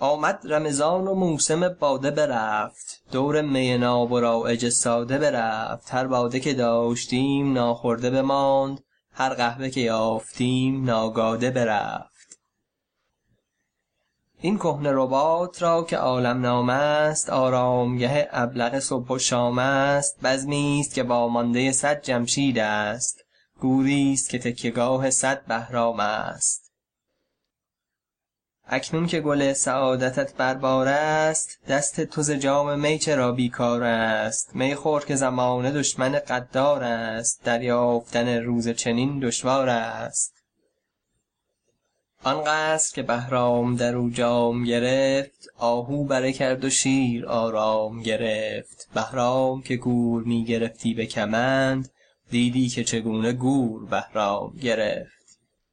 آمد رمضان و موسم باده برفت دور می ناب و رایج ساده برفت. هر باده که داشتیم ناخورده بماند هر قحوه که یافتیم ناگاده برفت. این کهنه رباط را که عالم نام است آرامگه ابلق صبح و شام است. بزمی ست که وامانده صد جمشید است. گوری ست که تکیه گاه صد بهرام است. اکنون که گل سعادتت بر بار است دست تو ز جام می چرا بی کار است؟ می خور که زمانه دشمن غدار است دریافتن روز چنین دشوار است. آن قصر که بهرام در او جام گرفت آهو بره کرد و شیر آرام گرفت. بهرام که گور می گرفتی به کمند دیدی که چگونه گور بهرام گرفت.